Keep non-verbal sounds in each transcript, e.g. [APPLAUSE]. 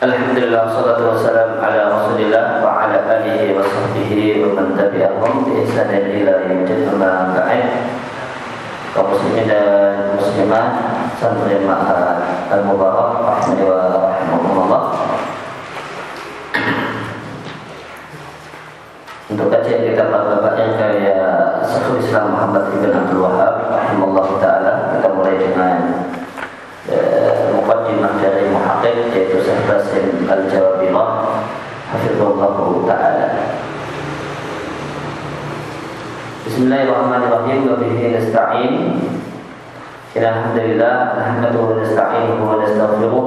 Alhamdulillah salatu wassalam ala Rasulillah wa ala alihi wa sahbihi wa man tabi'ahum bi ihsanin ila yaumil ba'd. Kaum muslimin dan muslimat, santri ma'had al-mubarak rahmani wa rahmatullah. Untuk kajian kita bapak-bapak yang kaya Syekhul Islam Muhammad Ibn Abdul Wahab rahimahullah taala kita mulai dengan Mukaddimah dari muhakkik yaitu Syekh Basim Al-Jawabirah hafizahullah taala. Bismillahirrahmanirrahim wa bihi nasta'in. Alhamdulillah nahmaduhu wa nasta'inuhu wa nastaghfiruh.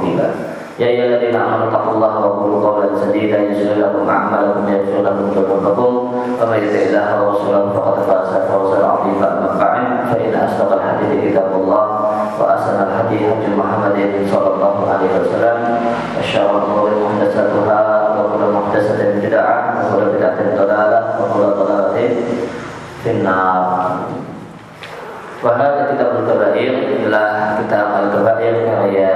كان عليكم رقيبا يا أيها الذين آمنوا اتقوا الله وقولوا قولا سديدا يصلح لكم أعمالكم ويغفر لكم ذنوبكم ومن يطع الله ورسوله فقد فاز فوزا عظيما أما بعد فإن أصدق الحديث كتاب الله وأحسن الحديث هدي محمد صلى الله عليه وسلم وشر الأمور محدثاتها وكل محدثة بدعة وكل بدعة ضلالة وكل ضلالة في النار Wahada kitab al-kabair adalah kitab al-kabair karya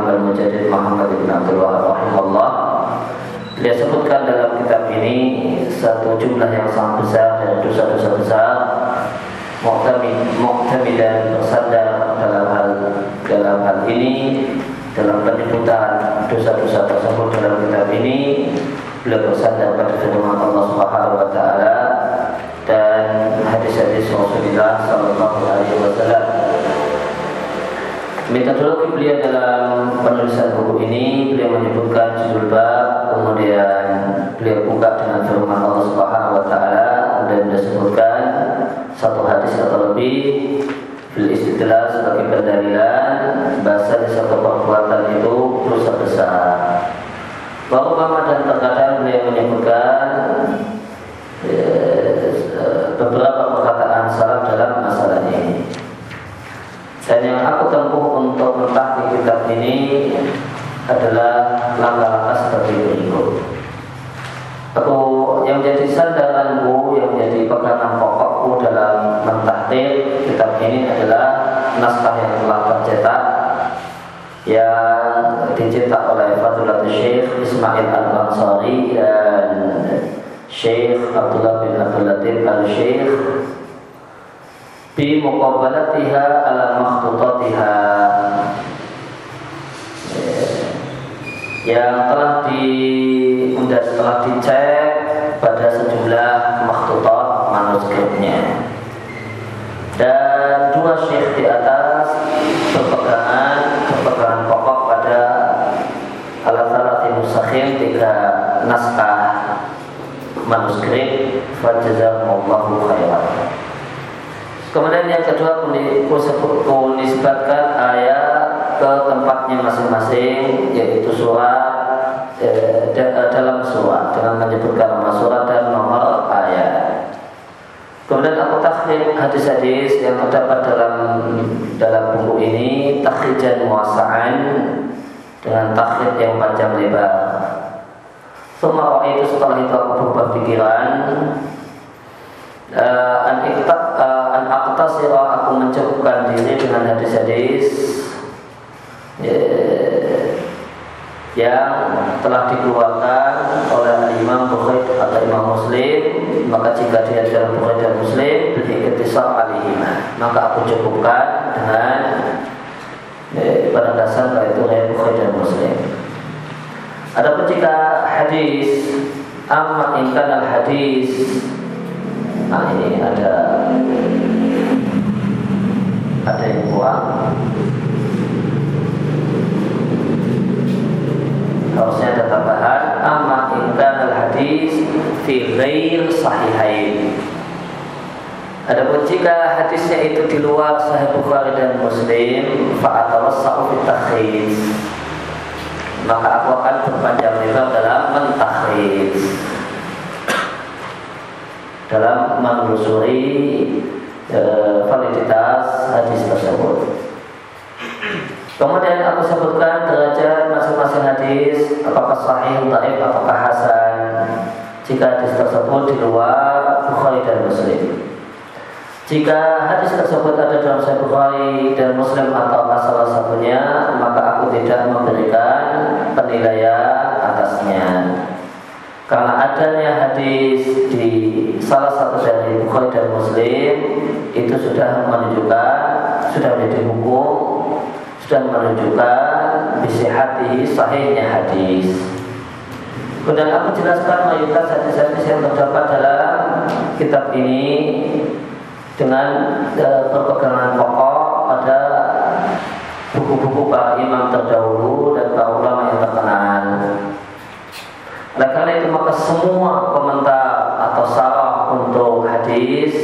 al-imam al-mujadid Muhammad bin Abdul rahimahullah Dia sebutkan dalam kitab ini satu jumlah yang sangat besar dan dosa-dosa besar Muqtamid dan bersandar dalam hal dalam hal ini dalam penyebutan dosa-dosa tersebut dalam kitab ini beliau bersandar pada firman Allah Subhanahu wa taala dan hadis-hadis Rasulullah Sallallahu Alaihi Wasallam. Metodologi beliau dalam penulisan buku ini beliau menyebutkan judul bab, kemudian beliau buka dengan firman Allah Subhanahu Wa Taala dan disebutkan satu hadis atau lebih fil istidlal sebagai pendalilan bahasa satu perbuatan itu dosa besar. Bahwa dan terkadang beliau menyebutkan beberapa untuk mentahki kitab ini adalah langkah-langkah seperti berikut. Aku yang jadi sandaranku, yang jadi pegangan pokokku dalam mentahdir kitab ini adalah naskah yang telah tercetak yang dicetak oleh Fadulatul Syekh Ismail Al-Bansari dan Syekh Abdullah bin Abdul Latif al-Syekh Bi muqabalatiha ala makhtutatiha Yang telah di telah dicek pada sejumlah makhtutat manuskripnya. Dan dua syekh di atas berpegangan berpegangan pokok pada alat-alat musakhin tiga naskah manuskrip. Fajazakumullahu khairan kemudian yang kedua kunisbatkan ayat ke tempatnya masing-masing yaitu surat eh, dalam surat dengan menyebutkan nama surat dan nomor ayat kemudian aku takhid hadis-hadis yang terdapat dalam dalam buku ini takhijan muasa'an dengan takhid yang panjang lebar. Semua itu setelah itu aku berubah uh, An aktasira aku mencukupkan diri dengan hadis-hadis yeah, Yang telah dikeluarkan oleh Imam Bukhari atau Imam Muslim Maka jika dia dalam Bukhari dan Muslim Beriktisar alihima Maka aku cukupkan dengan eh, Pada dasar itu Bukhari dan Muslim. Adapun jika hadis amma ingkan al hadis Nah ini ada ada yang kurang Harusnya ada tambahan amma ingkan al hadis fi ghair sahihain. Adapun jika hadisnya itu di luar Sahih Bukhari dan Muslim, fa'atawassa'u fit takhis. Maka aku akan berpanjang lebar dalam mentahrir dalam menelusuri e, validitas hadis tersebut. Kemudian aku sebutkan derajat masing-masing hadis apakah sahih, taib, apakah hasan jika hadis tersebut di luar Bukhari dan Muslim. Jika hadis tersebut ada dalam Sahih Bukhari dan Muslim atau salah satunya, maka aku tidak memberikan penilaian atasnya. Karena adanya hadis di salah satu dari Bukhari dan Muslim itu sudah menunjukkan sudah menjadi hukum sudah menunjukkan hati sahihnya hadis. Kemudian aku jelaskan mayoritas hadis-hadis yang terdapat dalam kitab ini dengan e, perpegangan pokok pada buku-buku para imam terdahulu Oleh karena itu maka semua komentar atau sarah untuk hadis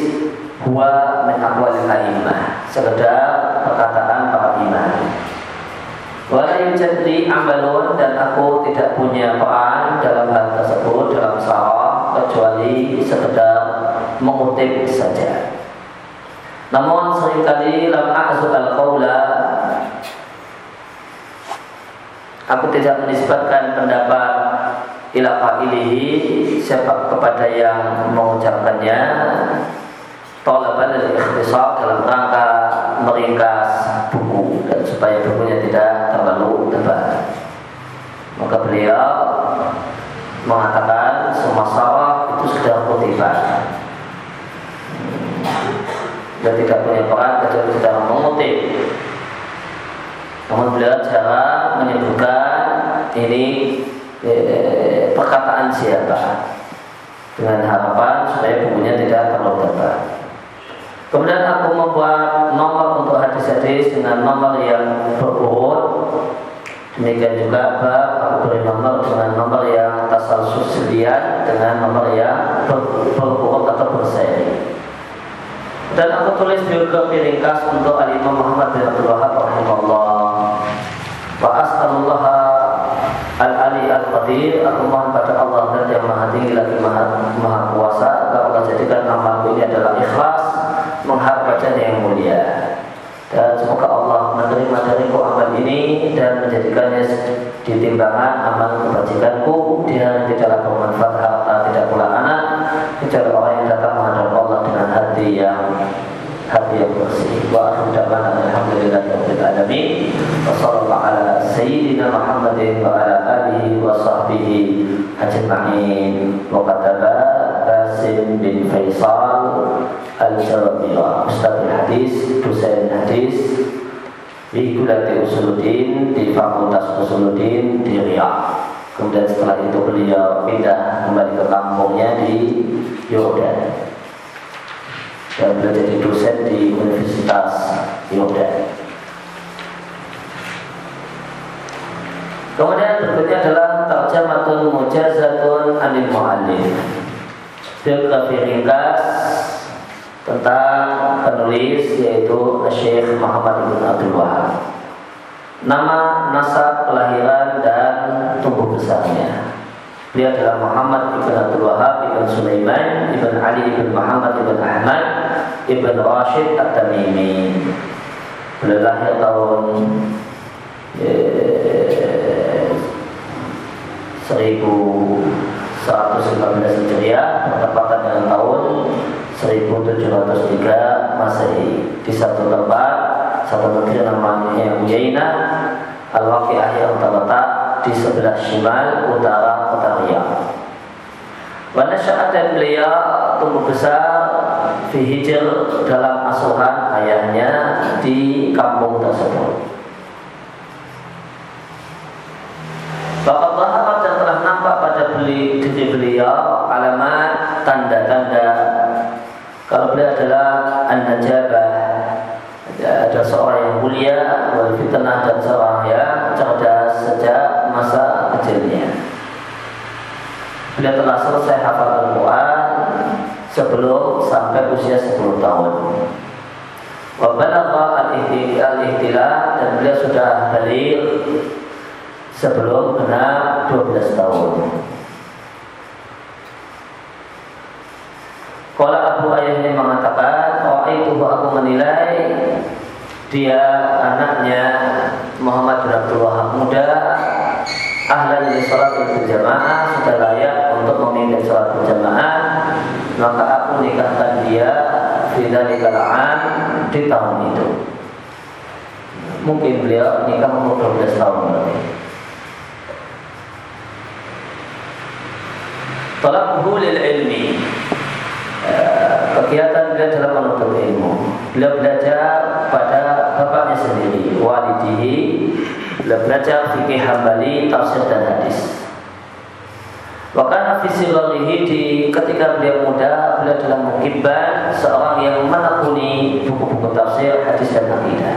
buah min aqwalil sekedar perkataan para imam. Wala yujadli amalun dan aku tidak punya peran dalam hal tersebut dalam sarah kecuali sekedar mengutip saja. Namun sering kali lam a'zul al-qawla Aku tidak menisbatkan pendapat ila qailihi siapa kepada yang mengucapkannya talaban dari ikhtisar dalam rangka meringkas buku dan supaya bukunya tidak terlalu tebal. Maka beliau mengatakan semua sawah itu sudah kutipan dan tidak punya peran kecuali sedang mengutip. Namun beliau jarang menyebutkan ini eh, perkataan siapa dengan harapan supaya bukunya tidak terlalu tebal. Kemudian aku membuat nomor untuk hadis-hadis dengan nomor yang berurut. Demikian juga bab aku beri nomor dengan nomor yang tasal susilian dengan nomor yang berurut atau berseri. Dan aku tulis biografi ringkas untuk Al Imam Muhammad bin Abdul Wahab rahimahullah. Wa Al-Qadir Aku mohon pada Allah dan yang maha tinggi lagi maha, maha kuasa Agar Allah jadikan amalku ini adalah ikhlas mengharap wajahnya yang mulia. Dan semoga Allah menerima dariku amal ini dan menjadikannya di timbangan amal kebajikanku dia tidaklah bermanfaat harta tidak pula anak kecuali orang yang datang menghadap Allah dengan hati yang hati yang bersih wa akhdaman alhamdulillahi rabbil alamin. Wa sallallahu ala sayyidina Muhammadin wa ala alihi wa sahbihi ajma'in. Wa qadaba Basim bin Faisal Al-Jawabiyah Ustaz Hadis, dosen hadis di Gulati Usuluddin di Fakultas Usuluddin di Riyadh. Kemudian setelah itu beliau pindah kembali ke kampungnya di Yordan dan beliau jadi dosen di Universitas Yordan. Kemudian berikutnya adalah tarjamatun mujazatun anil mu'allif. Biografi ringkas tentang penulis yaitu Syekh Muhammad bin Abdul Wahab. Nama, nasab, kelahiran dan tumbuh besarnya. Beliau adalah Muhammad ibn Abdul Wahab ibn Sulaiman ibn Ali ibn Muhammad ibn Ahmad ibn Rashid At-Tamimi. Beliau lahir tahun eh, 1119 Hijriah bertepatan dengan tahun 1703 Masehi di satu tempat satu negeri namanya Uyainah Al-Waqi'ah yang terletak di sebelah shimal utara kota Riyadh. Wanasya'at dan beliau tumbuh besar di hijr dalam asuhan ayahnya di kampung tersebut. Bapak Bahamat dan telah nampak pada beli, diri beliau alamat tanda-tanda kalau beliau adalah an-najabah ada seorang yang mulia wal fitnah dan seorang yang cerdas sejak masa kecilnya beliau telah selesai hafal Al-Quran sebelum sampai usia 10 tahun Wabalagha al-ihtilah dan beliau sudah balik sebelum genap 12 tahun. Kalau Abu Ayah mengatakan, oh itu aku menilai dia anaknya Muhammad bin Abdul Wahab muda ahlan di sholat berjamaah sudah layak untuk memimpin sholat berjamaah maka aku nikahkan dia tidak dikalaan di tahun itu. Mungkin beliau nikah umur 12 tahun berarti. Talabhu lil ilmi. Eh, Kegiatan beliau dalam menuntut ilmu. Beliau belajar pada bapaknya sendiri Walidihi. Beliau belajar fikih hambali, tafsir dan hadis Fisilolihi di ketika beliau muda beliau dalam mukibban seorang yang menekuni buku-buku tafsir, hadis dan akidah.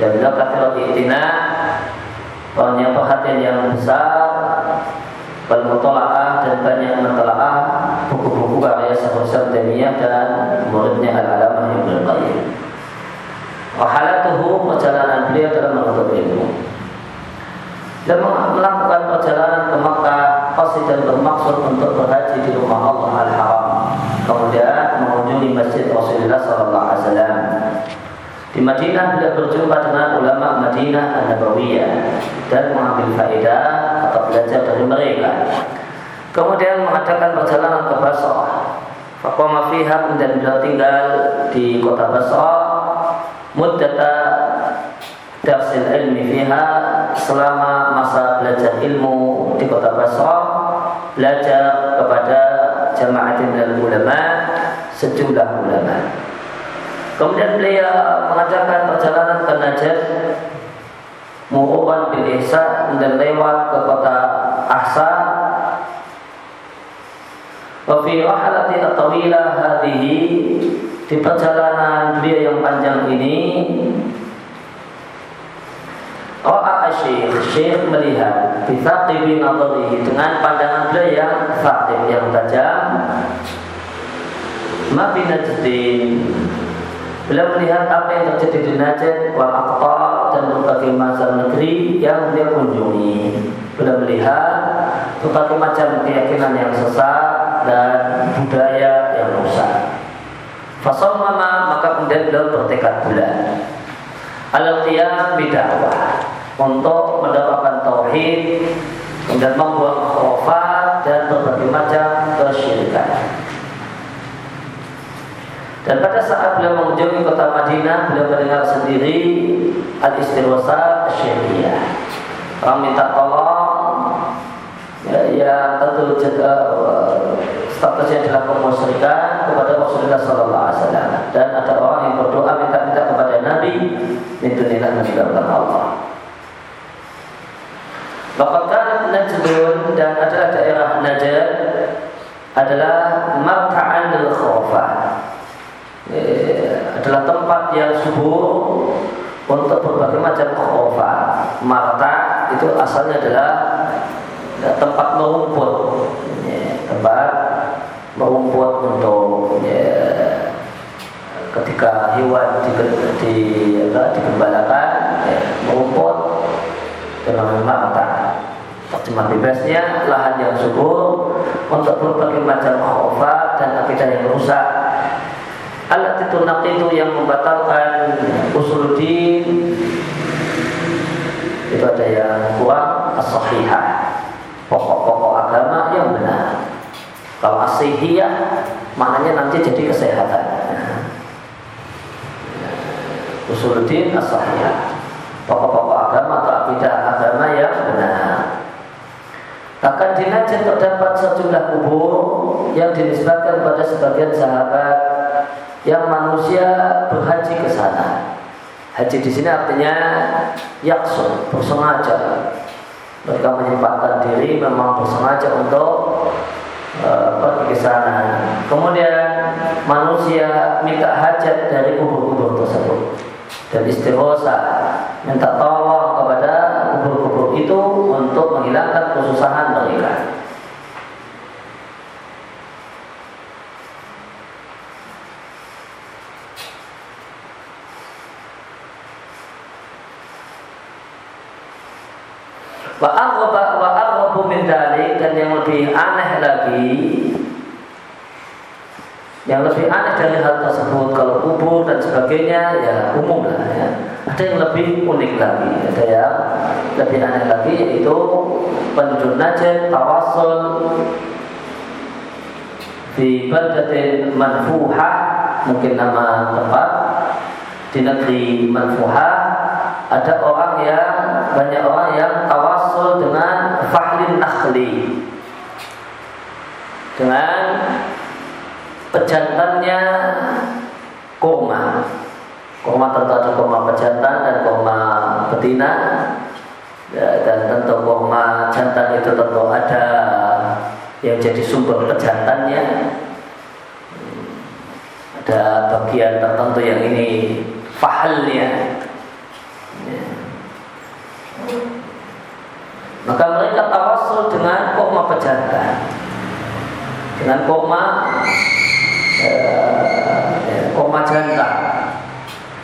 Dan beliau kata itina punya perhatian yang besar Bermutola'ah dan banyak mentola'ah buku-buku karya Syahul Taimiyah dan muridnya Al-Alamah Ibn Qayyim. Wahalatuhu perjalanan beliau dalam menuntut ilmu dan melakukan perjalanan ke dan bermaksud untuk berhaji di rumah Allah Al-Haram kemudian mengunjungi Masjid Rasulullah Sallallahu Alaihi Wasallam di Madinah beliau berjumpa dengan ulama Madinah An-Nabawiyah dan mengambil faedah atau belajar dari mereka. Kemudian mengadakan perjalanan ke Basrah. Faqama fiha dan beliau tinggal di kota Basrah muddata darsil ilmi fiha selama masa belajar ilmu di kota Basrah belajar kepada jamaah dan ulama sejumlah ulama. Kemudian beliau mengajarkan perjalanan ke Najd Muruban bin dan lewat ke kota Ahsa Wa fi rahalati tawilah hadihi di perjalanan beliau yang panjang ini Ra'a Syekh Syekh melihat Bithaqibi nadarihi Dengan pandangan beliau yang Thaqib yang tajam Ma binajdin Beliau melihat apa yang terjadi di Najd, wal Aqta dan berbagai macam negeri yang beliau kunjungi. Beliau melihat berbagai macam keyakinan yang sesat dan budaya yang rusak. Fasalmama maka kemudian beliau bertekad bulan. Al-qiyam bidakwah untuk mendapatkan tauhid dan membuang khurafat dan berbagai macam kesyirikan. Dan pada saat beliau mengunjungi kota Madinah, beliau mendengar sendiri al-istirwasa syariah. Orang minta tolong, ya, ya tentu juga statusnya adalah kemusyrikan kepada Rasulullah Sallallahu Alaihi Wasallam. Dan ada orang yang berdoa minta-minta kepada Nabi, itu tidak meninggalkan Allah. Bahkan Najdun dan adalah daerah Najd adalah marka'an al-khawfah. Eh, adalah tempat yang subur untuk berbagai macam khofa. Marta itu asalnya adalah ya, tempat merumput, tempat merumput untuk ya, ketika hewan digembalakan ya, merumput marta. Terjemah bebasnya lahan yang subur untuk berbagai macam khofa dan akidah yang rusak. Alat itu itu yang membatalkan usuluddin itu ada yang kurang as pokok-pokok agama yang benar. Kalau asihiyah maknanya nanti jadi kesehatan. Usuluddin as pokok-pokok agama atau akidah benar akan di terdapat sejumlah kubur yang dinisbatkan pada sebagian sahabat yang manusia berhaji ke sana. Haji di sini artinya yaksun, bersengaja. Mereka menyempatkan diri memang bersengaja untuk uh, pergi ke sana. Kemudian manusia minta hajat dari kubur-kubur tersebut dan istighosa minta tolong itu untuk menghilangkan kesusahan mereka. Wa wa min dan yang lebih aneh lagi yang lebih aneh dari hal tersebut kalau kubur dan sebagainya ya umum lah ya. Ada yang lebih unik lagi, ada yang lebih aneh lagi yaitu penduduk Najd tawasul di baldatin manfuhah mungkin nama tempat di negeri manfuhah ada orang yang banyak orang yang tawasul dengan fahlin nakhli dengan pejantannya koma. Koma tentu ada koma pejantan dan koma betina. Ya, dan tentu koma jantan itu tentu ada yang jadi sumber pejantannya. Ada bagian tertentu yang ini fahalnya. Ya. maka mereka tawasul dengan koma pejantan. Dengan koma koma janda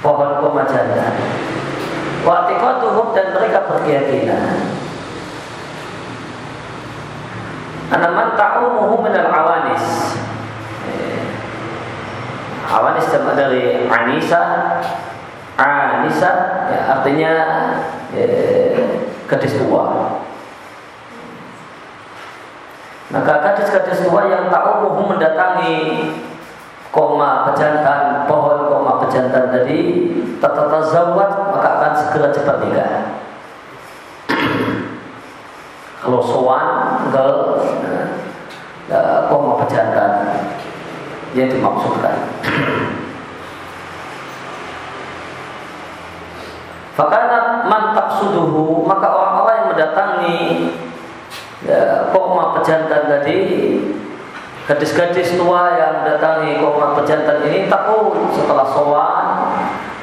pohon koma janda Wa'tiqatuhum dan mereka berkeyakinan. Anaman ta'umuhu minal awanis. Eh, Awanis sama dari Anisa. Anisa ya, Artinya eh, Gadis tua. Maka gadis-gadis tua yang tahu mau mendatangi koma pejantan, pohon koma pejantan tadi zawat maka akan segera cepat [CLEARS THROAT] nikah. Kalau sowan ke koma pejantan yang dimaksudkan. [CLEARS THROAT] Fakana man suduhu maka orang-orang yang mendatangi ya, koma pejantan tadi gadis-gadis tua yang datangi koma pejantan ini takut setelah sowan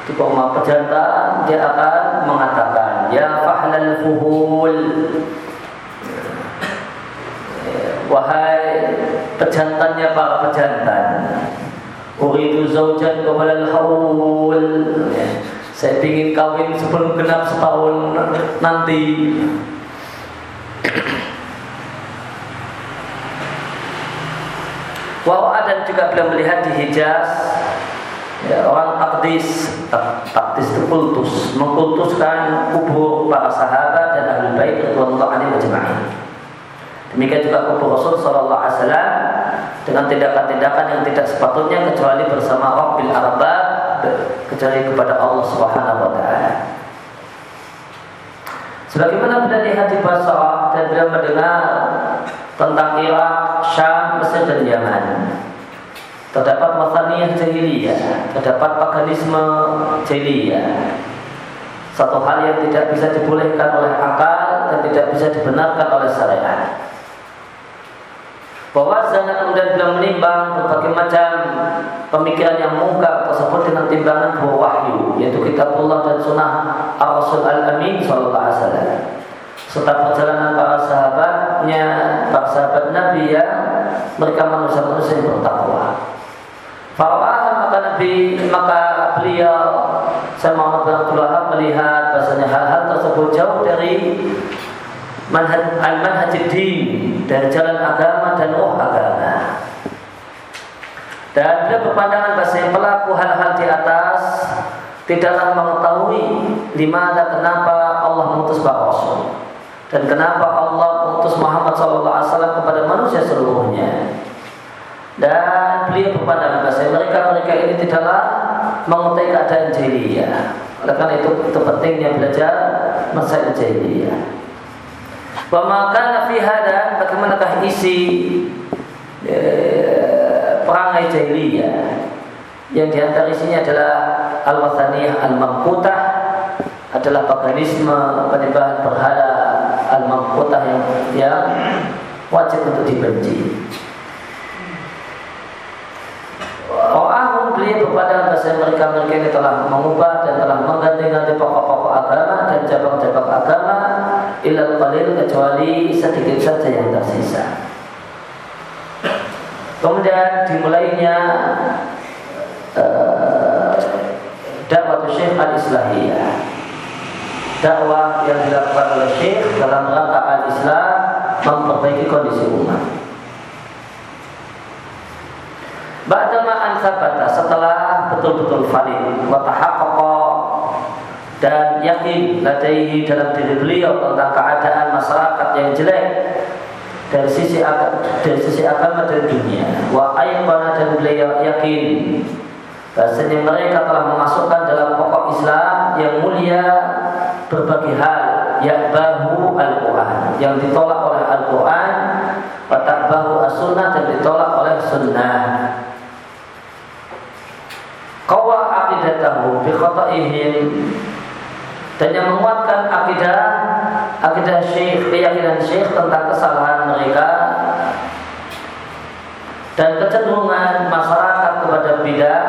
di koma pejantan dia akan mengatakan ya fahlal fuhul. Wahai pejantannya para pejantan Uridu zaujan al haul Saya ingin kawin sebelum genap setahun nanti Wawa dan juga beliau melihat di Hijaz ya, orang takdis takdis itu kultus mengkultuskan kubur para sahabat dan ahli bait radhiyallahu anhum ajma'in. Demikian juga kubur Rasul sallallahu alaihi wasallam dengan tindakan-tindakan yang tidak sepatutnya kecuali bersama Rabbil Arbab kecuali kepada Allah Subhanahu wa taala. Sebagaimana beliau lihat di Basrah dan beliau mendengar tentang Irak, Syam, Mesir dan Yaman. Terdapat wasaniyah jahiliyah, terdapat paganisme jahiliyah. Satu hal yang tidak bisa dibolehkan oleh akal dan tidak bisa dibenarkan oleh syariat. Bahwa zana kemudian beliau menimbang berbagai macam pemikiran yang mungkar tersebut dengan timbangan buah wahyu, yaitu kitabullah dan sunnah Al-Rasul Al-Amin Sallallahu Alaihi Wasallam serta perjalanan para sahabatnya, para sahabat Nabi yang mereka manusia-manusia yang bertakwa. Farah maka Nabi maka beliau saya Muhammad bin Abdullah melihat bahasanya hal-hal tersebut jauh dari manhaj al-manhaj dari jalan agama dan roh agama. Dan beliau berpandangan bahasa pelaku hal-hal di atas tidaklah mengetahui lima kenapa Allah mengutus rasul dan kenapa Allah mengutus Muhammad SAW kepada manusia seluruhnya. Dan beliau berpandangan bahasa mereka mereka ini tidaklah mengetahui keadaan jahiliyah. Oleh karena itu itu pentingnya belajar masalah jahiliyah. Pemakan fi hada bagaimanakah isi e, perangai jahiliyah? Yang di antara isinya adalah al-wathaniyah al-mamkutah adalah paganisme penyembahan berhala al-mamqutah yang, yang wajib untuk dibenci. Orang beliau kepada bahasa mereka mereka ini telah mengubah dan telah mengganti-ganti pokok-pokok agama dan cabang-cabang agama ilal qalil kecuali sedikit saja yang tersisa. Kemudian dimulainya uh, dakwah Syekh al-Islahiyah dakwah yang dilakukan oleh Syekh dalam rangka al-Islam memperbaiki kondisi umat. Ba'dama an setelah betul-betul valid wa dan yakin ladaihi dalam diri beliau tentang keadaan masyarakat yang jelek dari sisi dari sisi agama dan dunia wa ayyana dan beliau yakin bahasanya mereka telah memasukkan dalam pokok Islam yang mulia berbagai hal bahu al-Quran yang ditolak oleh Al-Quran wa bahu as-sunnah dan ditolak oleh sunnah. Kawa akidatahu bi khata'ihim dan yang menguatkan akidah akidah syekh keyakinan syekh tentang kesalahan mereka dan kecenderungan masyarakat kepada bidah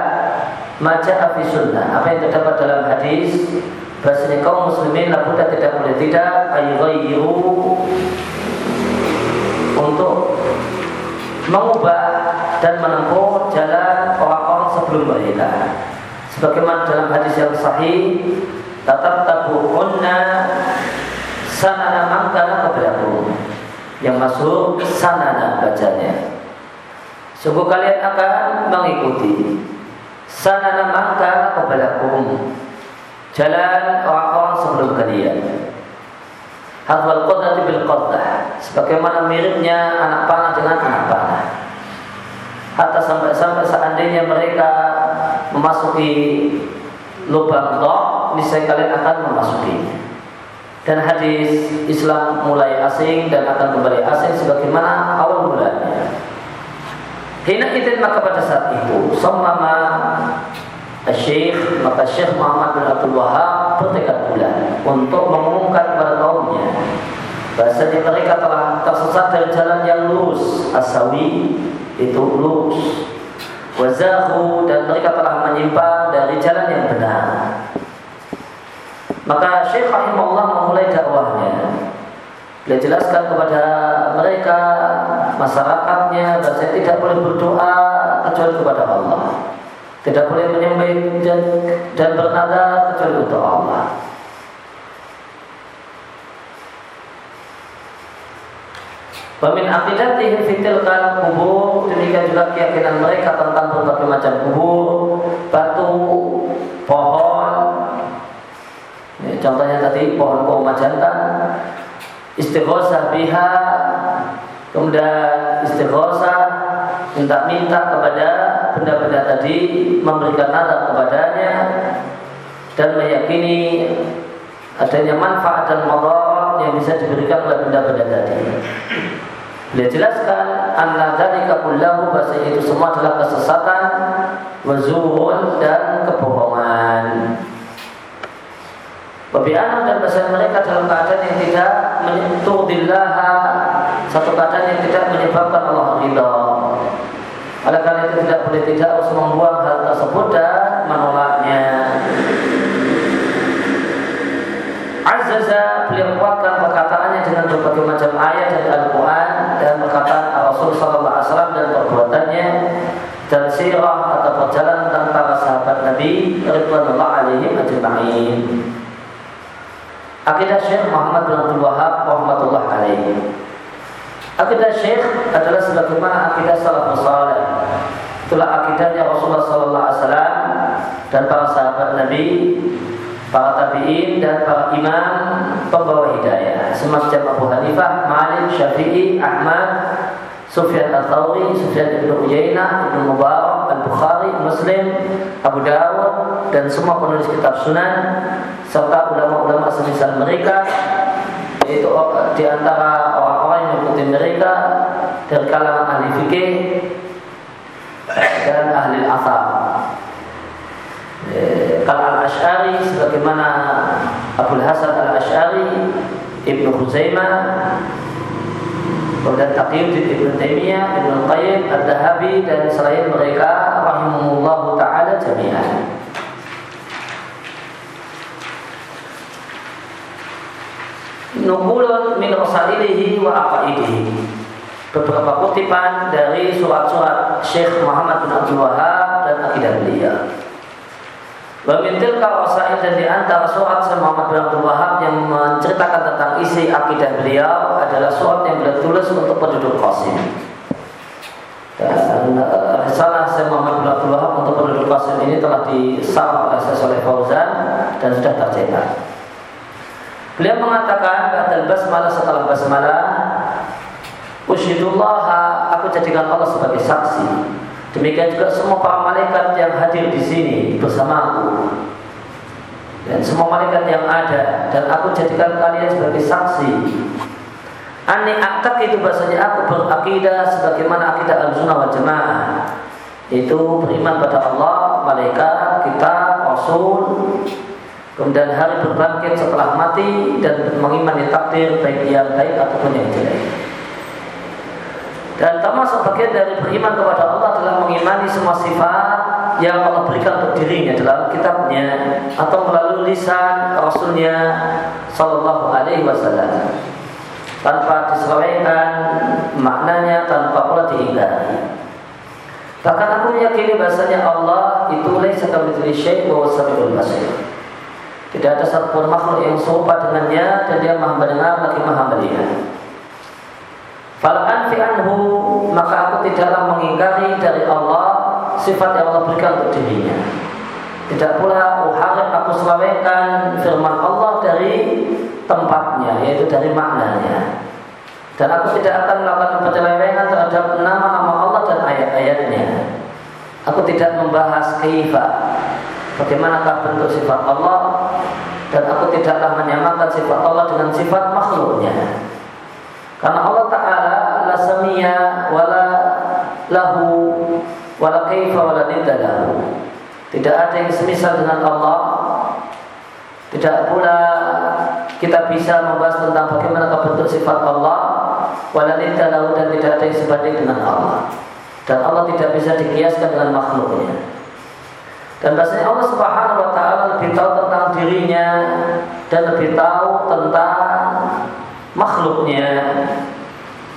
maca afi sunnah. Apa yang terdapat dalam hadis bahasanya kaum muslimin labuda tidak boleh tidak ayyughayyiru untuk mengubah dan menempuh jalan orang-orang sebelum mereka. Sebagaimana dalam hadis yang sahih Tatap tabuhunna sanana mangkana kepadaku yang masuk sanana bacanya. Sungguh kalian akan mengikuti. Sanana mangkana kepadaku jalan orang-orang sebelum kalian. Hadwal qadati bil qadah sebagaimana miripnya anak panah dengan anak panah hatta sampai-sampai seandainya mereka memasuki lubang dok niscaya kalian akan memasuki. Dan hadis Islam mulai asing dan akan kembali asing sebagaimana awal mulanya. Hina itu maka pada saat itu Sammama Syekh maka Syekh Muhammad bin Abdul Wahab bertekad pula untuk mengumumkan kepada kaumnya bahasanya mereka telah tersesat dari jalan yang lurus asawi itu lurus wazahu dan mereka telah menyimpang dari jalan yang benar maka Syekh Rahimahullah memulai dakwahnya. Dia jelaskan kepada mereka masyarakatnya bahwa saya tidak boleh berdoa kecuali kepada Allah. Tidak boleh menyembah dan, dan bernada kecuali untuk Allah. Wamin aqidatihim fitilkan kubur. Demikian juga keyakinan mereka tentang berbagai macam kubur Batu, pohon, Ya, contohnya tadi pohon-pohon majanta istighosah biha. Kemudian istighosah minta-minta kepada benda-benda tadi memberikan nazar kepadanya. Dan meyakini adanya manfaat dan motor yang bisa diberikan oleh benda-benda tadi. Dia jelaskan anna dzalika kullahu bahasa itu semua adalah kesesatan, wazurun dan kebohongan. Wabi'anam dan bahasa mereka dalam keadaan yang tidak dillaha Satu keadaan yang tidak menyebabkan Allah ridha. Oleh karena itu tidak boleh tidak harus membuang hal tersebut dan menolaknya. Azza beliau kuatkan perkataannya dengan berbagai macam ayat dari Al-Quran dan perkataan Rasul Sallallahu Alaihi Wasallam dan perbuatannya dan sirah atau perjalanan para sahabat Nabi Ridwanullah alaihim ajma'in. Akidah Syekh Muhammad bin Abdul Wahab rahmatullah alaihi. Akidah Syekh adalah sebagaimana akidah salafus saleh. Itulah akidahnya Rasulullah sallallahu alaihi wasallam dan para sahabat Nabi, para tabi'in dan para imam pembawa hidayah semacam Abu Hanifah, Malik, Syafi'i, Ahmad, Sufyan al-Thawri, Sufyan ibn Uyainah, ibn Mubarak, Al-Bukhari, Muslim, Abu Dawud dan semua penulis kitab sunan serta ulama-ulama semisal mereka yaitu di antara orang-orang yang mengikuti mereka dari kalangan ahli fikih dan ahli asal. Eh, kalau al-Ash'ari sebagaimana Abu Hasan al-Ash'ari Ibnu Huzaimah Kemudian Taqiyuddin Ibn Taimiyah, Ibn Qayyim, Ad-Dahabi dan selain mereka rahimahullah taala jami'an. Nukulun min rasailihi wa aqaidihi. Beberapa kutipan dari surat-surat Syekh Muhammad bin Abdul Wahab dan akidah beliau. Wa min tilka dan di antara surat Syekh Muhammad bin Abdul Wahab yang menceritakan tentang isi akidah beliau adalah surat yang beliau tulis untuk penduduk Qasim. Dan uh, risalah Syekh Muhammad bin Abdul Wahab untuk penduduk Qasim ini telah disarah oleh Saleh Fauzan dan sudah tercetak. Beliau mengatakan ba'dal basmalah setelah basmalah Usyidullah aku jadikan Allah sebagai saksi Demikian juga semua para malaikat yang hadir di sini bersama aku dan semua malaikat yang ada dan aku jadikan kalian sebagai saksi. Ani aktak itu bahasanya aku berakidah sebagaimana akidah al-sunnah wal jamaah itu beriman pada Allah, malaikat, kita, rasul, kemudian hari berbangkit setelah mati dan mengimani takdir baik yang baik ataupun yang jelek. Dan termasuk bagian dari beriman kepada Allah adalah mengimani semua sifat yang Allah berikan untuk dirinya dalam kitabnya atau melalui lisan Rasulnya Sallallahu Alaihi Wasallam tanpa diselewengkan maknanya tanpa pula diingkari. Bahkan aku meyakini bahasanya Allah itu laisa kamitslihi syai' wa samiul basir. Tidak ada satu makhluk yang serupa dengannya dan dia maha mendengar lagi maha melihat. Falan anhu maka aku tidaklah mengingkari dari Allah sifat yang Allah berikan untuk dirinya. Tidak pula uharif aku selawaikan firman Allah dari tempatnya, yaitu dari maknanya. Dan aku tidak akan melakukan penyelewengan terhadap nama-nama Allah dan ayat-ayatnya. Aku tidak membahas kaifa bagaimanakah bentuk sifat Allah dan aku tidaklah menyamakan sifat Allah dengan sifat makhluknya. Karena Allah Ta'ala la samia wala lahu wala kaifa wala lahu. Tidak ada yang semisal dengan Allah. Tidak pula kita bisa membahas tentang bagaimana bentuk sifat Allah wala lahu dan tidak ada yang sebanding dengan Allah. Dan Allah tidak bisa dikiaskan dengan makhluknya. Dan bahasanya Allah Subhanahu wa taala lebih tahu tentang dirinya dan lebih tahu tentang makhluknya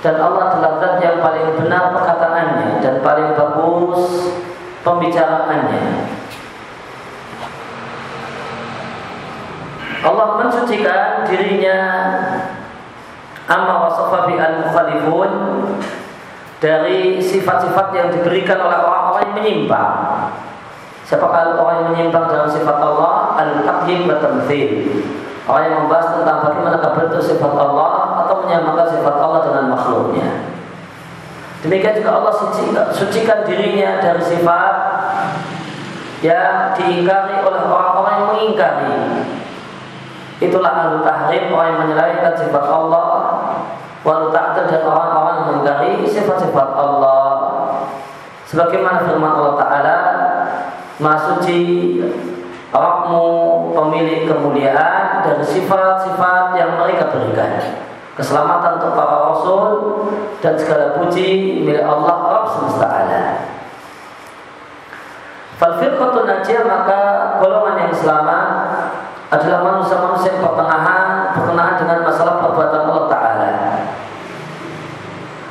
dan Allah adalah zat yang paling benar perkataannya dan paling bagus pembicaraannya. Allah mensucikan dirinya amma wasafa bi al-mukhalifun dari sifat-sifat yang diberikan oleh orang-orang yang menyimpang. Siapa kalau orang yang menyimpang dalam sifat Allah al-taqdim wa Orang yang membahas tentang bagaimana bentuk sifat Allah atau menyamakan sifat Allah dengan makhluknya. Demikian juga Allah sucikan, sucikan dirinya dari sifat yang diingkari oleh orang-orang yang mengingkari. Itulah ahlu tahrim orang yang menyelewengkan sifat Allah walau ta'atil dan orang-orang yang mengingkari sifat-sifat Allah. Sebagaimana firman Allah Ta'ala Maha suci Rabbmu pemilik kemuliaan dan sifat-sifat yang mereka berikan. Keselamatan untuk para rasul dan segala puji milik Allah Rabb semesta alam. Falfirqatun najiyah maka golongan yang selamat adalah manusia-manusia yang pertengahan berkenaan dengan masalah perbuatan Allah Ta'ala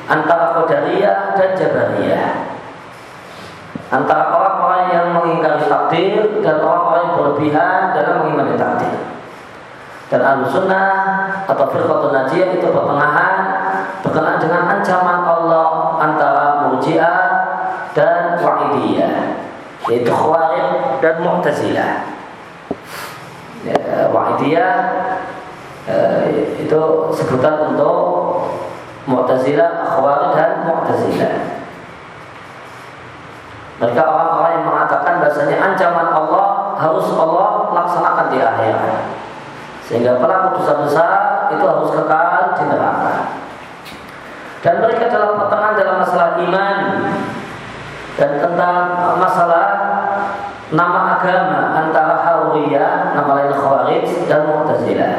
antara Qadariyah dan Jabariyah antara orang-orang yang mengingkari takdir dan orang-orang yang berlebihan dalam mengimani takdir. Dan ahlu sunnah atau firqatul najiyah itu pertengahan berkenaan dengan ancaman Allah antara murjiah dan wa'idiyah yaitu khawarij dan mu'tazilah. Ya, wa'idiyah eh, itu sebutan untuk mu'tazilah, khawarij dan mu'tazilah. Mereka orang-orang yang mengatakan bahasanya ancaman Allah harus Allah laksanakan di akhirat. Sehingga pelaku dosa besar itu harus kekal di neraka. Dan mereka dalam pertengahan dalam masalah iman dan tentang masalah nama agama antara Haruriyah, nama lain Khawarij dan Mu'tazilah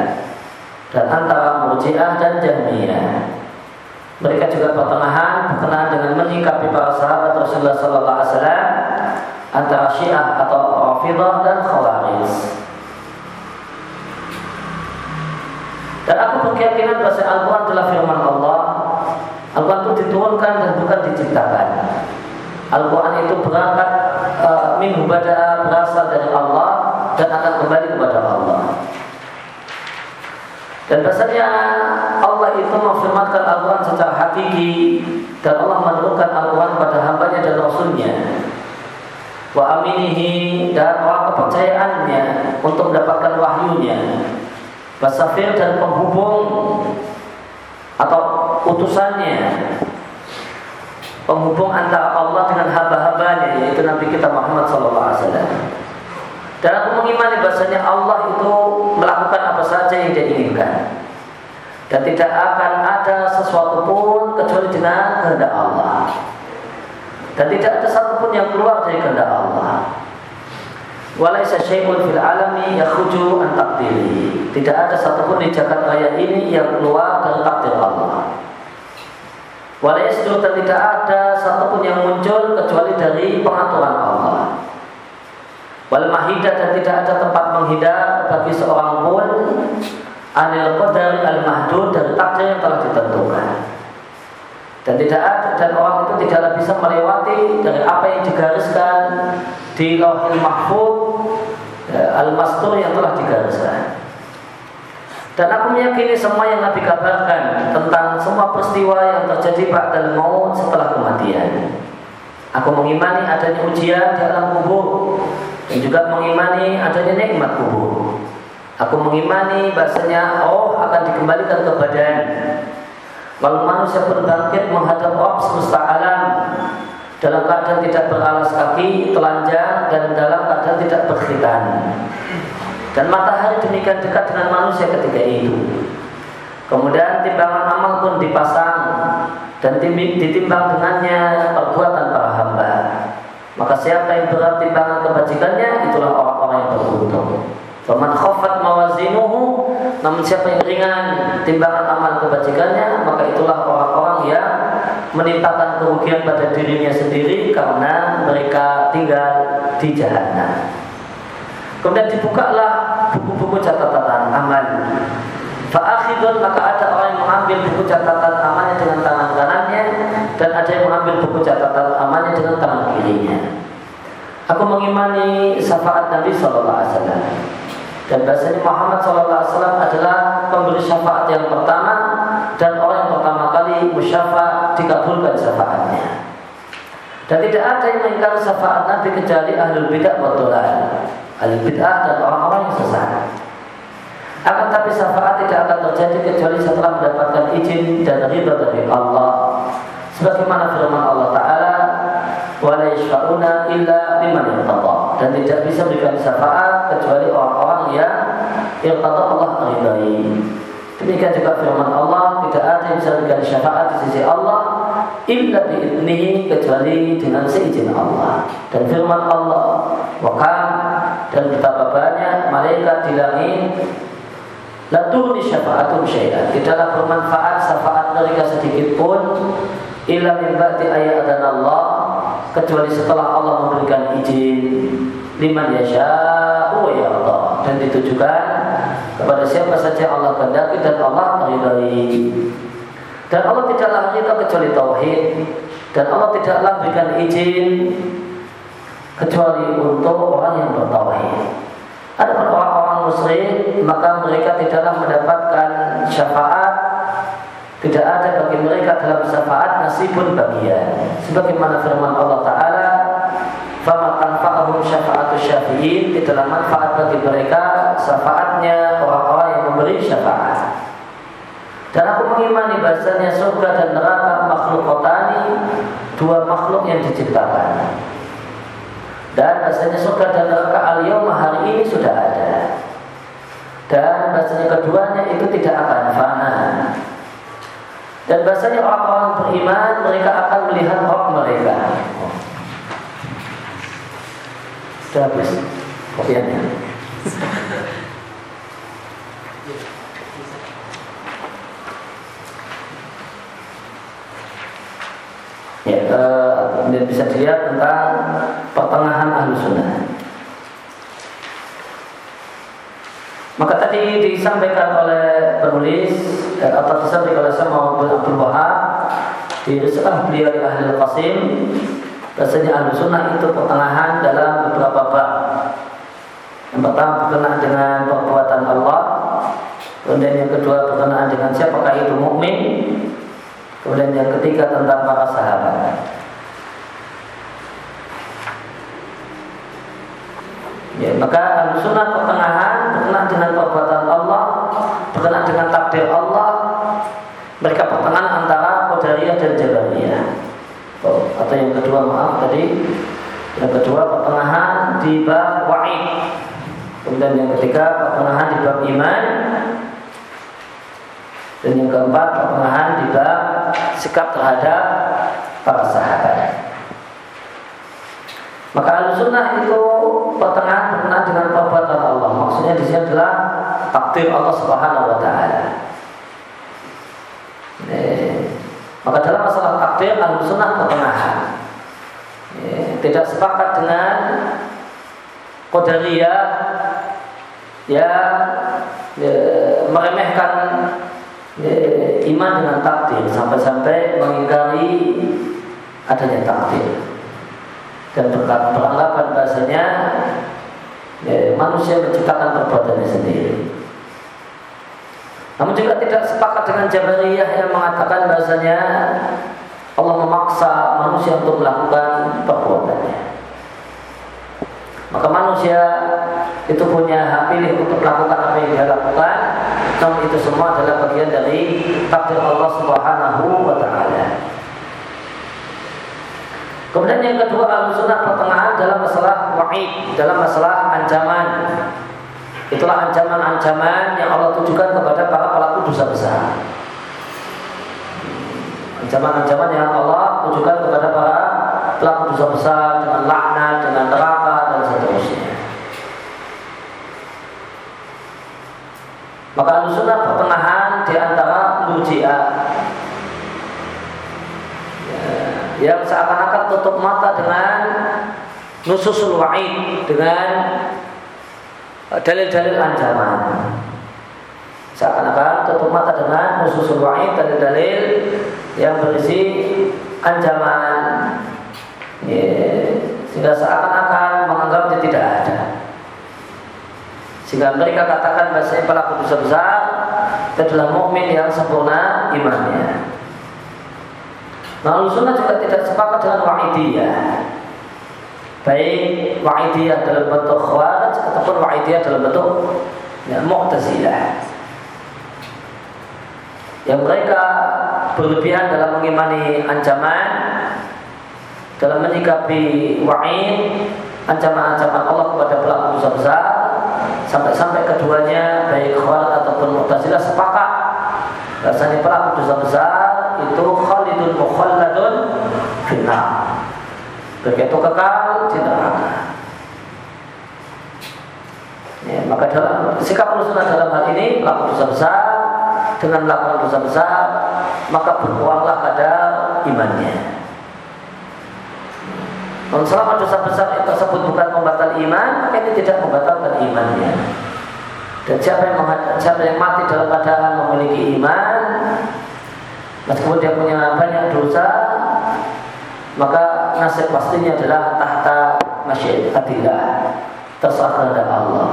dan antara Murji'ah dan Jahmiyah. Mereka juga pertengahan berkenaan dengan menyikapi para sahabat Rasulullah Wasallam antara Syiah atau Rafidah dan Khawarij. Dan aku berkeyakinan bahwa Al-Quran adalah firman Allah. Al-Quran itu diturunkan dan bukan diciptakan. Al-Quran itu berangkat uh, min berasal dari Allah kembali kepada Allah. Dan bahasanya Allah itu memfirmankan Al-Quran secara hakiki dan Allah menurunkan Al-Quran pada hambanya dan Rasulnya wa aminihi dan orang kepercayaannya untuk mendapatkan wahyunya wasafir dan penghubung atau utusannya. Penghubung antara Allah dengan hamba-hambanya yaitu Nabi kita Muhammad SAW dan aku mengimani bahasanya Allah itu melakukan apa saja yang dia inginkan. Dan tidak akan ada sesuatu pun kecuali dengan kehendak Allah. Dan tidak ada satupun yang keluar dari kehendak Allah. Walaysa syai'un fil alami yakhruju an. Tidak ada satupun di jagat raya ini yang keluar dari takdir Allah. Walaysa dan tidak ada satupun yang muncul kecuali dari pengaturan Allah. Wal mahidah dan tidak ada tempat menghidar bagi seorang pun anil qadar al mahdud dari takdir yang telah ditentukan dan tidak ada dan orang itu tidaklah bisa melewati dari apa yang digariskan di lauhil mahfud ya, al-mastur yang telah digariskan. Dan aku meyakini semua yang Nabi kabarkan tentang semua peristiwa yang terjadi ba'dal maut setelah kematian. Aku mengimani adanya ujian di alam kubur dan juga mengimani adanya nikmat kubur. Aku mengimani bahasanya oh akan dikembalikan ke badan Lalu manusia pun bangkit menghadap Rabb semesta alam dalam keadaan tidak beralas kaki, telanjang dan dalam keadaan tidak berkhitan. Dan matahari demikian dekat dengan manusia ketika itu. Kemudian timbangan amal pun dipasang dan ditimbang dengannya perbuatan para hamba. Maka siapa yang berat timbangan kebajikannya itulah orang-orang yang beruntung. Faman khafat mawazinuhu Namun siapa yang ringan timbangan amal kebajikannya Maka itulah orang-orang yang menimpakan kerugian pada dirinya sendiri Karena mereka tinggal di jahanam Kemudian dibukalah buku-buku catatan amal. Fa'akhidun maka ada orang yang mengambil buku catatan amalnya dengan tangan kanannya Dan ada yang mengambil buku catatan amalnya dengan tangan kirinya. Aku mengimani syafaat Nabi Sallallahu Alaihi Wasallam dan bahasanya Muhammad SAW adalah pemberi syafaat yang pertama dan orang yang pertama kali musyafa dikabulkan syafaatnya. Dan tidak ada yang mengingkari syafaat Nabi kecuali ahlul bid'ah wa Ahlul bid'ah dan orang-orang yang sesat. Akan tapi syafaat tidak akan terjadi kecuali setelah mendapatkan izin dan ridha dari Allah. Sebagaimana firman Allah Ta'ala, "Wa la illa liman dan tidak bisa memberikan syafaat kecuali orang-orang yang kata Allah meridai. Demikian juga firman Allah tidak ada yang bisa memberikan syafaat di sisi Allah illa biidnihi kecuali dengan seizin Allah. Dan firman Allah wakam dan betapa banyak malaikat di langit La tuhni syafa'atum syai'an Tidaklah bermanfaat syafaat mereka sedikit pun Illa min ba'di ayat dan Allah Kecuali setelah Allah memberikan izin liman yasha'u wa Allah dan ditujukan kepada siapa saja Allah kehendaki dan Allah meridai. Dan Allah tidaklah ridha kecuali tauhid dan Allah tidaklah berikan izin kecuali untuk orang yang bertauhid. Ada orang-orang musyrik maka mereka tidaklah mendapatkan syafaat tidak ada bagi mereka dalam syafaat nasibun bagian sebagaimana firman Allah taala syafi'in Tidaklah manfaat bagi mereka Syafaatnya orang-orang yang memberi syafaat. Dan aku mengimani bahasanya surga dan neraka makhluk kotani Dua makhluk yang diciptakan. Dan bahasanya surga dan neraka al hari ini sudah ada. Dan bahasanya keduanya itu tidak akan fana. Dan bahasanya orang-orang beriman mereka akan melihat roh mereka. Sudah kopiannya. ya, uh, bisa dilihat tentang pertengahan ahlu sunnah. Maka tadi disampaikan oleh penulis eh, atau disampaikan oleh sama Abdul Wahab di risalah beliau di Ahli Qasim Rasanya ahlu sunnah itu pertengahan dalam beberapa bab. Yang pertama berkenaan dengan perbuatan Allah Kemudian yang kedua berkenaan dengan siapakah itu mukmin. Kemudian yang ketiga tentang para sahabat. Ya, maka al-sunnah pertengahan berkenaan dengan perbuatan Allah, berkenaan dengan takdir Allah. Mereka pertengahan antara Qadariyah dan Jabariyah. Oh, atau yang kedua maaf tadi yang kedua pertengahan di bab wa'id Kemudian yang ketiga pertengahan di bab iman. Dan yang keempat pertengahan di bab sikap terhadap para sahabat. Maka al-sunnah itu pertengahan berkenaan dengan perbuatan Allah. Maksudnya di sini adalah takdir Allah Subhanahu wa taala. Maka dalam masalah takdir al-sunnah pertengahan. Tidak sepakat dengan Qadariyah yang ya, meremehkan ya, iman dengan takdir sampai-sampai mengingkari adanya takdir dan beranggapan bahasanya ya, manusia menciptakan perbuatannya sendiri. Namun juga tidak sepakat dengan Jabariyah yang mengatakan bahasanya Allah memaksa manusia untuk melakukan perbuatannya. Maka manusia itu punya hak pilih untuk melakukan apa yang dia lakukan, namun itu semua adalah bagian dari takdir Allah Subhanahu wa taala. Kemudian yang kedua al-sunnah pertengahan dalam masalah wa'id, dalam masalah ancaman. Itulah ancaman-ancaman yang Allah tujukan kepada para pelaku dosa besar. Ancaman-ancaman yang Allah tujukan kepada para pelaku dosa besar dengan laknat, dengan neraka dan seterusnya. Maka al-sunnah pertengahan di antara mujiah yang seakan-akan tutup mata dengan nususul wa'id dengan uh, dalil-dalil ancaman. Seakan-akan tutup mata dengan nususul wa'id dalil-dalil yang berisi ancaman. Ya, sehingga seakan-akan menganggapnya tidak ada sehingga mereka katakan bahasa pelaku dosa besar adalah mukmin yang sempurna imannya Nah, sunnah juga tidak sepakat dengan wa'idiyah. Baik wa'idiyah dalam bentuk khawarij ataupun wa'idiyah dalam bentuk ya, mu'tazilah. Yang mereka berlebihan dalam mengimani ancaman dalam menyikapi wa'id ancaman-ancaman Allah kepada pelaku dosa besar sampai-sampai keduanya baik khawarij ataupun mu'tazilah sepakat bahasanya pelaku dosa besar itu khalidun mukhalladun finnar. Begitu kekal di. Ya, maka dalam sikap sunnah dalam hal ini pelaku dosa besar dengan melakukan dosa besar maka berkuranglah kadar imannya. Dan selama dosa besar tersebut bukan membatal iman, ini tidak membatalkan imannya. Dan siapa yang, siapa yang mati dalam keadaan memiliki iman, meskipun dia punya banyak dosa maka nasib pastinya adalah tahta masyiatillah terserah kepada Allah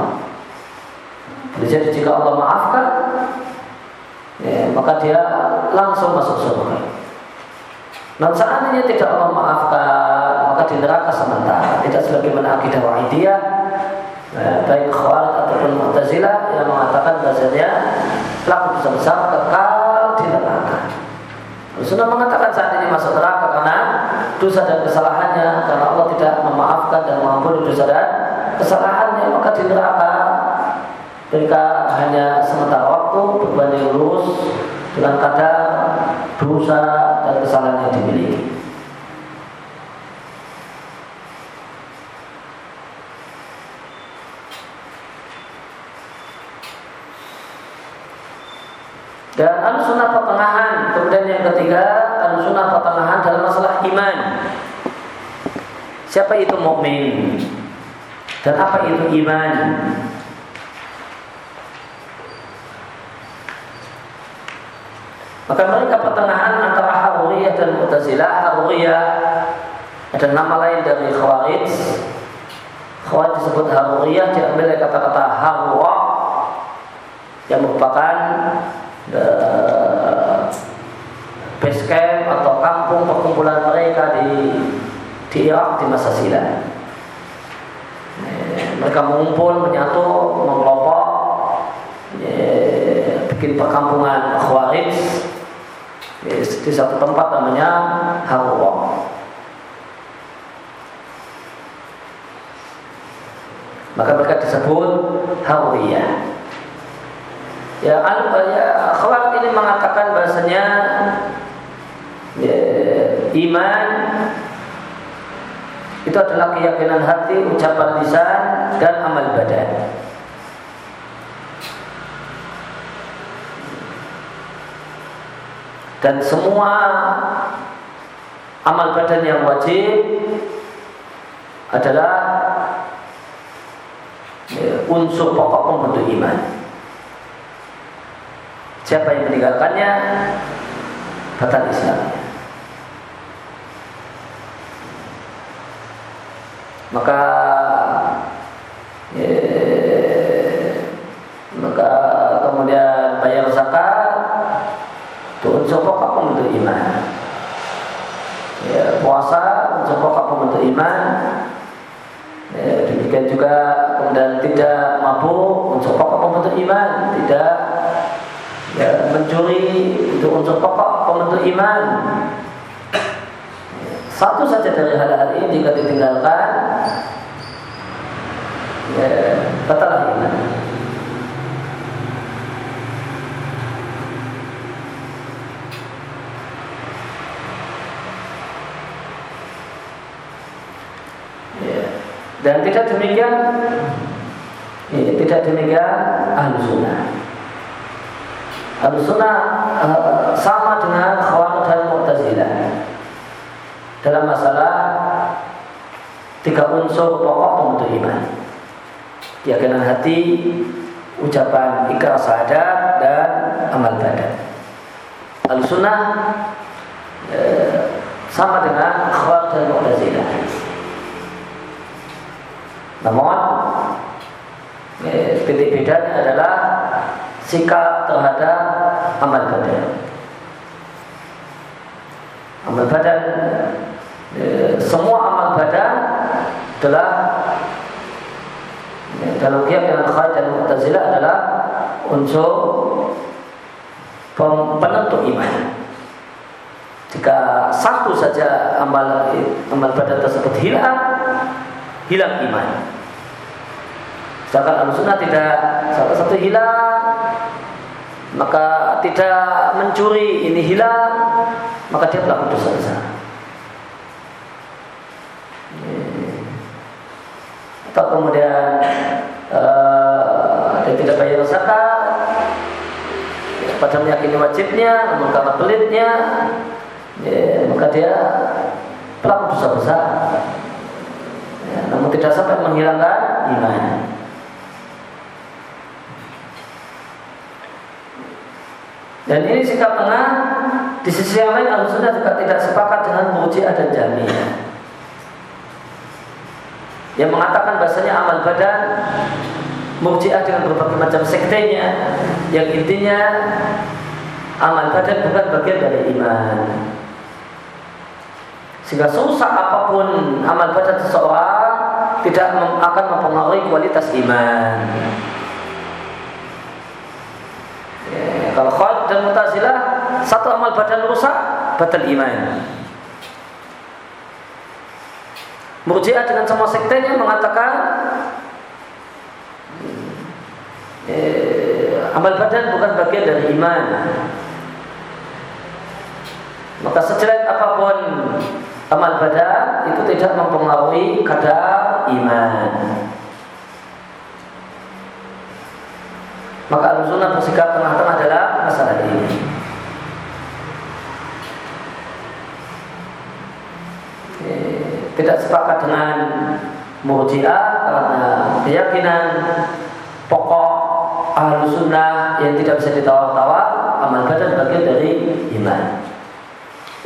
jadi jika Allah maafkan ya, maka dia langsung masuk surga dan seandainya tidak Allah maafkan maka di neraka sementara tidak sebagaimana akidah wahidiyah ya, baik khawarij ataupun mu'tazilah yang mengatakan bahasanya pelaku dosa besar kekal di neraka sudah mengatakan saat ini masuk neraka karena dosa dan kesalahannya karena Allah tidak memaafkan dan mengampuni dosa dan kesalahannya maka di neraka mereka hanya sementara waktu berbanding lurus dengan kadar dosa dan kesalahan yang dimiliki. Dan al-sunnah pertengahan. Kemudian yang ketiga al-sunnah pertengahan dalam masalah iman. Siapa itu mukmin? Dan apa itu iman? Maka mereka pertengahan antara Haruriyah dan Mu'tazilah. Haruriyah ada nama lain dari Khawarij. Khawarij disebut Haruriyah Diambil dari kata-kata Harwa Yang merupakan Eh, base camp atau kampung perkumpulan mereka di di Irak di masa silam. Eh, mereka mengumpul, menyatu, mengelompok, eh, bikin perkampungan Khawarij di satu tempat namanya Harurah. Maka mereka disebut Harwiyah. Ya, ya Khawarij ini mengatakan bahasanya ya, iman itu adalah keyakinan hati, ucapan lisan dan amal badan. Dan semua amal badan yang wajib adalah ya, unsur pokok pembentuk iman. Siapa yang meninggalkannya batal Islamnya. Maka ya, maka kemudian bayar zakat itu unsur pembentuk iman. Ya, puasa unsur pembentuk iman. Ya, demikian juga kemudian tidak mabuk unsur pokok iman, tidak ya, mencuri itu unsur pokok pembentuk iman. Satu saja dari hal-hal ini jika ditinggalkan ya batallah iman. Ya. dan tidak demikian ya, tidak demikian ahlu Al-Sunnah uh, sama dengan Khawarij dan Mu'tazilah. Dalam masalah tiga unsur pokok pembentuk iman. Keyakinan hati ucapan ikrar syahadat dan amal badan. Al-sunnah uh, sama dengan khawarij dan mu'tazilah. Namun eh, titik bedanya adalah sikap terhadap amal badan. Amal badan e, semua amal badan adalah e, dalam keyakinan Khalid dan Mu'tazilah adalah unsur penentu iman. Jika satu saja amal amal badan tersebut hilang, hilang iman. Sedangkan al-sunnah tidak salah satu hilang maka tidak mencuri ini hilang maka dia pelaku dosa besar. Atau kemudian uh, dia tidak bayar zakat pada meyakini wajibnya namun karena pelitnya ya, maka dia pelaku dosa besar ya, namun tidak sampai menghilangkan iman. Dan ini sikap tengah di sisi yang lain al sudah juga tidak sepakat dengan mujiah dan jamiah yang mengatakan bahasanya amal badan mujiah dengan berbagai macam sektenya yang intinya amal badan bukan bagian dari iman. Sehingga susah apa pun amal badan seseorang tidak akan mempengaruhi kualitas iman Kalau Khalid dan Mutazilah satu amal badan rusak, batal iman. Murji'ah dengan semua sektenya mengatakan eh, amal badan bukan bagian dari iman. Maka sejelek apa pun amal badan itu tidak mempengaruhi kadar iman. Maka al-sunnah bersikap tengah-tengah dalam masalah ini. Tidak sepakat dengan murjiah karena keyakinan pokok ahlu sunnah yang tidak bisa ditawar-tawar amal badan bagian dari iman.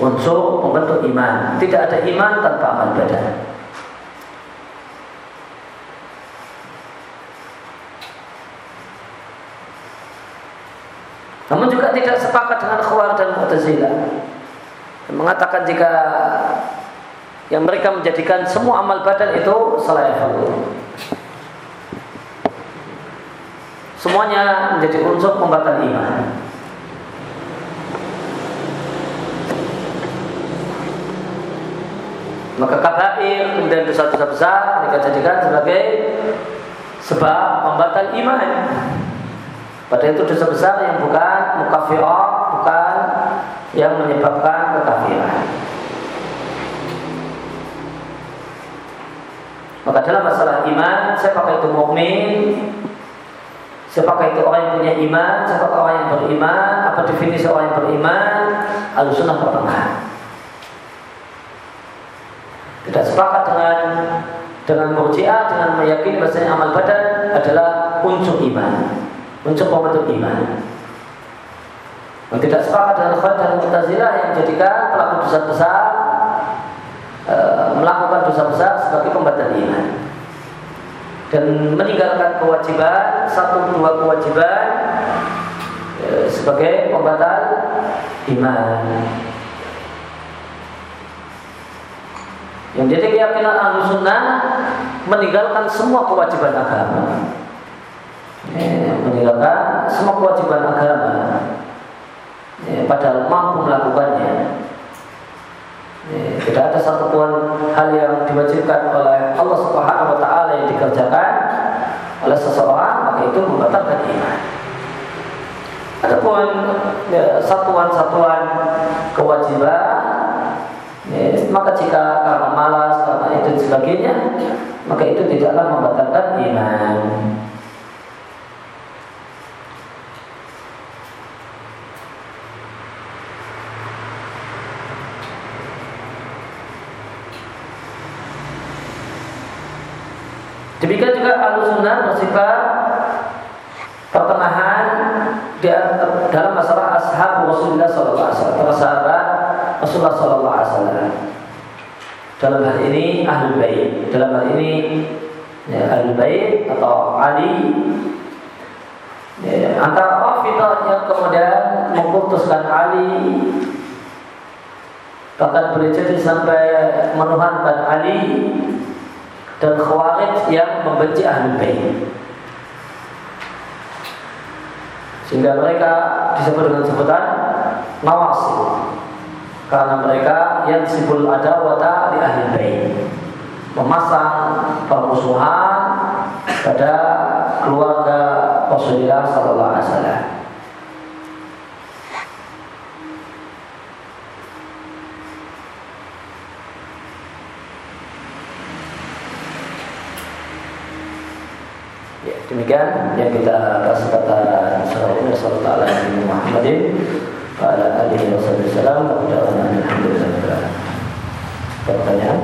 Unsur pembentuk iman. Tidak ada iman tanpa amal badan. Namun juga tidak sepakat dengan Khawar dan Mu'tazilah. Mengatakan jika yang mereka menjadikan semua amal badan itu selain. Semuanya menjadi unsur pembatal iman. Maka kabair kemudian dosa-dosa besar mereka jadikan sebagai sebab pembatal iman. Padahal itu dosa besar yang bukan mukafirah, bukan yang menyebabkan kekafiran. Maka dalam masalah iman, siapakah itu mukmin? Siapakah itu orang yang punya iman? Siapakah orang yang beriman? Apa definisi orang yang beriman? Al-Sunnah pertengahan. Tidak sepakat dengan dengan murjiah dengan meyakini bahasanya amal badan adalah unsur iman, unsur pembentuk iman. Dan tidak sepakat dengan khawarij dan mutazilah yang menjadikan pelaku dosa besar e, melakukan dosa besar sebagai pembatal iman dan meninggalkan kewajiban satu dua kewajiban e, sebagai pembatal iman. Yang jadi keyakinan ahlu sunnah meninggalkan semua kewajiban agama. Eh, meninggalkan semua kewajiban agama padahal mampu melakukannya ya, tidak ada satupun hal yang diwajibkan oleh Allah Subhanahu Wa Taala yang dikerjakan oleh seseorang maka itu membatalkan iman. Adapun ya, satuan-satuan kewajiban ya, maka jika karena malas karena itu sebagainya maka itu tidaklah membatalkan iman. Juga al-sunnah bersifat pertengahan di dalam masalah ashab Rasulullah SAW, para sahabat Rasulullah SAW. Dalam hal ini ahli bait, dalam hal ini ya, ahli bait atau Ali ya, antara Rafidah yang kemudian memutuskan Ali bahkan boleh jadi sampai menuhankan Ali dan Khawarij yang membenci ahli bait. Sehingga mereka disebut dengan sebutan nawasib karena mereka yang sibul ada wata di ahli bait memasang permusuhan pada keluarga Rasulullah Sallallahu Alaihi Wasallam. Demikian yang kita kata surah ini sallallahu Muhammadin wa. Pertanyaan?